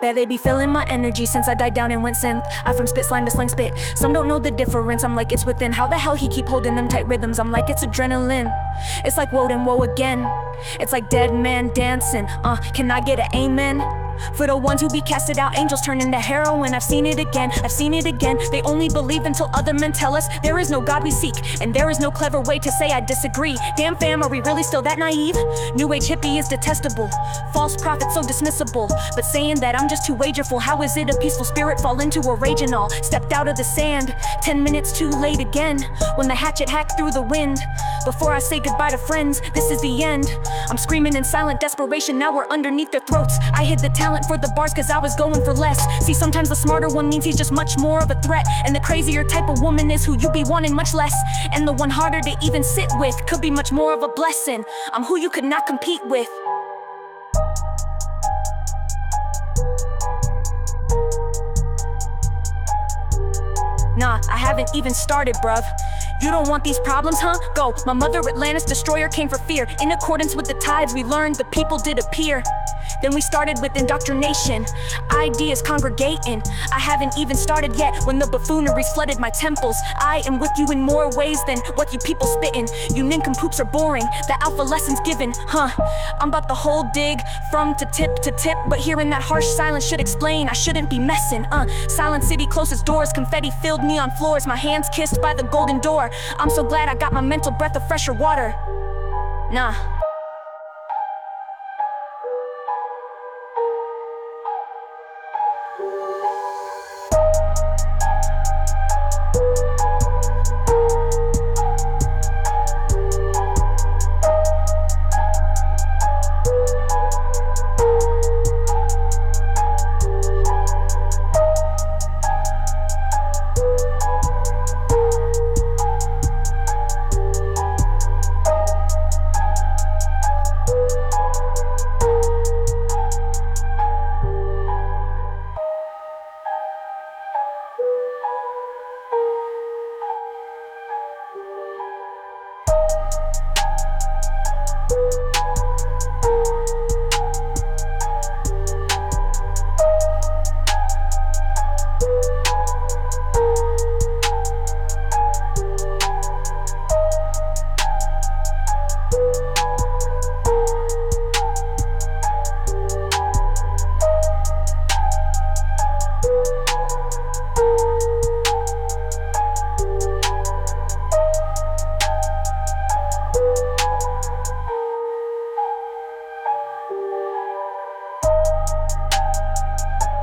Bet they be feeling my energy since I died down and went synth. I from spit slime to slang spit. Some don't know the difference. I'm like it's within. How the hell he keep holding them tight rhythms? I'm like it's adrenaline. It's like woe and woe again. It's like dead man dancing. Uh, can I get an amen? For the ones who be casted out, angels turn into heroin. I've seen it again, I've seen it again. They only believe until other men tell us there is no God we seek, and there is no clever way to say I disagree. Damn fam, are we really still that naive? New age hippie is detestable, false prophet so dismissible. But saying that I'm just too wagerful, how is it a peaceful spirit fall into a rage and all? Stepped out of the sand, ten minutes too late again. When the hatchet hacked through the wind. Before I say goodbye to friends, this is the end. I'm screaming in silent desperation, now we're underneath their throats. I hid the talent for the bars cause I was going for less. See, sometimes the smarter one means he's just much more of a threat. And the crazier type of woman is who you be wanting much less. And the one harder to even sit with could be much more of a blessing. I'm who you could not compete with. Nah, I haven't even started, bruv. You don't want these problems, huh? Go. My mother, Atlantis Destroyer, came for fear. In accordance with the tides, we learned the people did appear. Then we started with indoctrination, ideas congregating. I haven't even started yet when the buffoonery flooded my temples. I am with you in more ways than what you people spitting. You nincompoops are boring, the alpha lessons given, huh? I'm about the whole dig from to tip to tip, but hearing that harsh silence should explain I shouldn't be messing, uh. Silent city closes doors, confetti filled neon floors, my hands kissed by the golden door. I'm so glad I got my mental breath of fresher water. Nah.